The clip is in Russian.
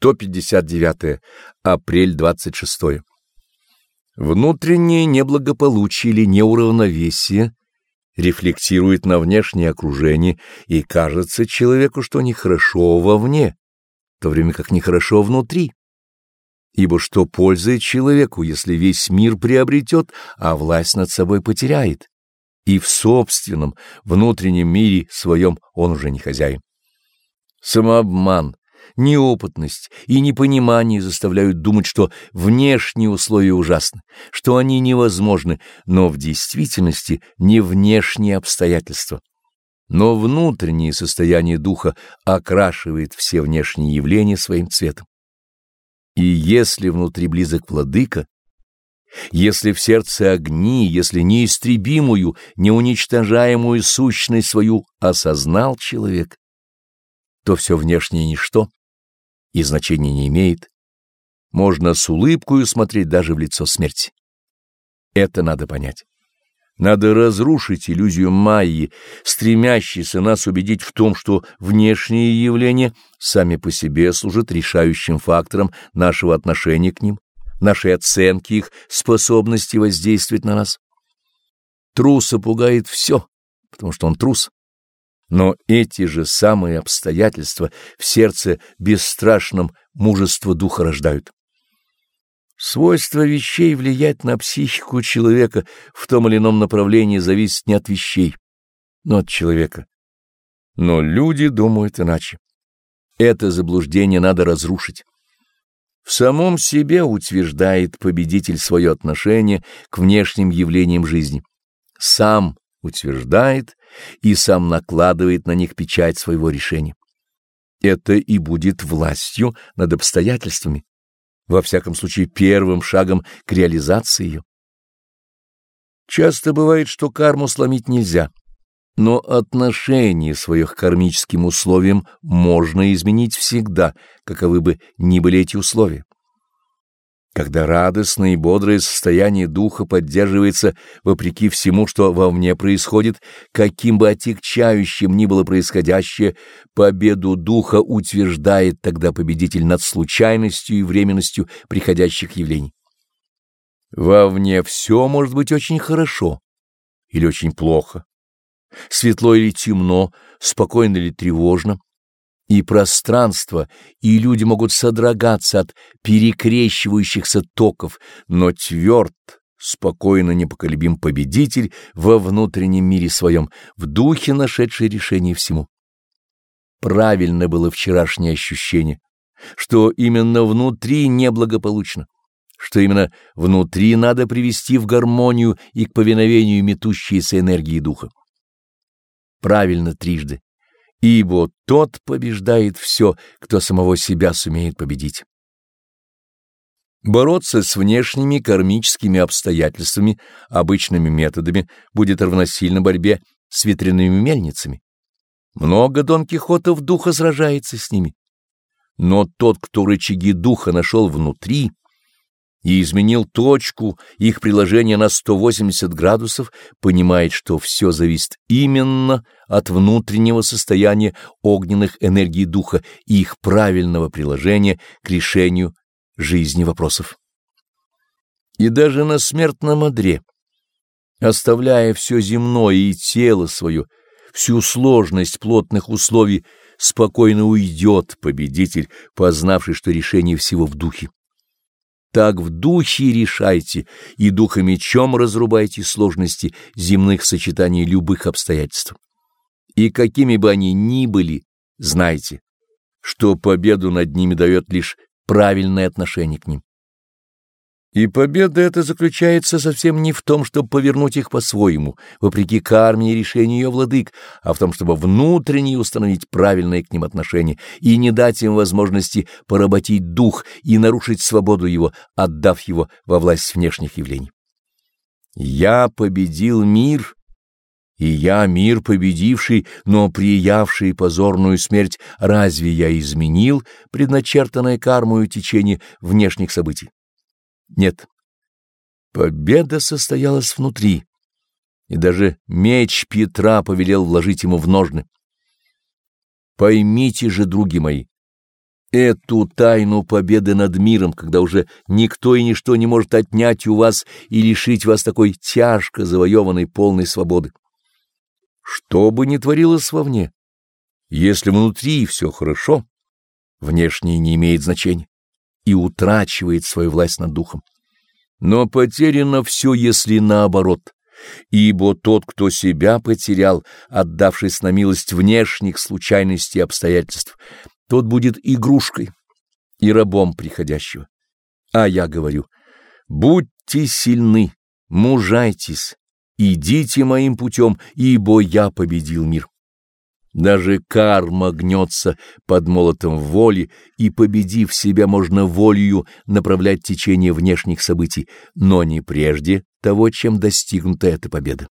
159. Апрель 26. Внутреннее неблагополучие или неуравновесие рефлектирует на внешнее окружение, и кажется человеку, что нехорошо вовне, в то время как нехорошо внутри. Ибо что пользует человеку, если весь мир приобретет, а власть над собой потеряет? И в собственном внутреннем мире своем он уже не хозяин. Самообман, неопытность и непонимание заставляют думать, что внешние условия ужасны, что они невозможны, но в действительности не внешние обстоятельства. Но внутреннее состояние духа окрашивает все внешние явления своим цветом. И если внутри близок владыка, если в сердце огни, если неистребимую, неуничтожаемую сущность свою осознал человек, то все внешнее ничто, и значения не имеет. Можно с улыбкою смотреть даже в лицо смерти. Это надо понять. Надо разрушить иллюзию Майи, стремящейся нас убедить в том, что внешние явления сами по себе служат решающим фактором нашего отношения к ним, нашей оценки их способности воздействовать на нас. Труса пугает все, потому что он трус. Но эти же самые обстоятельства в сердце бесстрашном мужество духа рождают. Свойство вещей влиять на психику человека в том или ином направлении зависит не от вещей, но от человека. Но люди думают иначе. Это заблуждение надо разрушить. В самом себе утверждает победитель свое отношение к внешним явлениям жизни. Сам утверждает и сам накладывает на них печать своего решения. Это и будет властью над обстоятельствами, во всяком случае первым шагом к реализации ее. Часто бывает, что карму сломить нельзя, но отношение своих к кармическим условиям можно изменить всегда, каковы бы ни были эти условия когда радостное и бодрое состояние духа поддерживается вопреки всему, что вовне происходит, каким бы отягчающим ни было происходящее, победу духа утверждает тогда победитель над случайностью и временностью приходящих явлений. Вовне все может быть очень хорошо или очень плохо, светло или темно, спокойно или тревожно, и пространство, и люди могут содрогаться от перекрещивающихся токов, но тверд, спокойно непоколебим победитель во внутреннем мире своем, в духе нашедший решение всему. Правильно было вчерашнее ощущение, что именно внутри неблагополучно, что именно внутри надо привести в гармонию и к повиновению метущейся энергии духа. Правильно трижды ибо тот побеждает все, кто самого себя сумеет победить. Бороться с внешними кармическими обстоятельствами обычными методами будет равносильно борьбе с ветряными мельницами. Много Дон Кихотов духа сражается с ними. Но тот, кто рычаги духа нашел внутри, и изменил точку их приложения на 180 градусов, понимает, что все зависит именно от внутреннего состояния огненных энергий духа и их правильного приложения к решению жизни вопросов. И даже на смертном одре, оставляя все земное и тело свое, всю сложность плотных условий, спокойно уйдет победитель, познавший, что решение всего в духе. Так в духе решайте и духомечом разрубайте сложности земных сочетаний любых обстоятельств. И какими бы они ни были, знайте, что победу над ними дает лишь правильное отношение к ним. И победа эта заключается совсем не в том, чтобы повернуть их по-своему, вопреки карме и решению ее владык, а в том, чтобы внутренне установить правильное к ним отношение и не дать им возможности поработить дух и нарушить свободу его, отдав его во власть внешних явлений. «Я победил мир», и я, мир победивший, но приявший позорную смерть, разве я изменил предначертанное кармою течение внешних событий? Нет. Победа состоялась внутри, и даже меч Петра повелел вложить ему в ножны. Поймите же, други мои, Эту тайну победы над миром, когда уже никто и ничто не может отнять у вас и лишить вас такой тяжко завоеванной полной свободы. Что бы ни творилось вовне, если внутри все хорошо, внешнее не имеет значения и утрачивает свою власть над духом. Но потеряно все, если наоборот, ибо тот, кто себя потерял, отдавшись на милость внешних случайностей и обстоятельств, тот будет игрушкой и рабом приходящего. А я говорю, будьте сильны, мужайтесь, идите моим путем, ибо я победил мир. Даже карма гнется под молотом воли, и, победив себя, можно волею направлять течение внешних событий, но не прежде того, чем достигнута эта победа.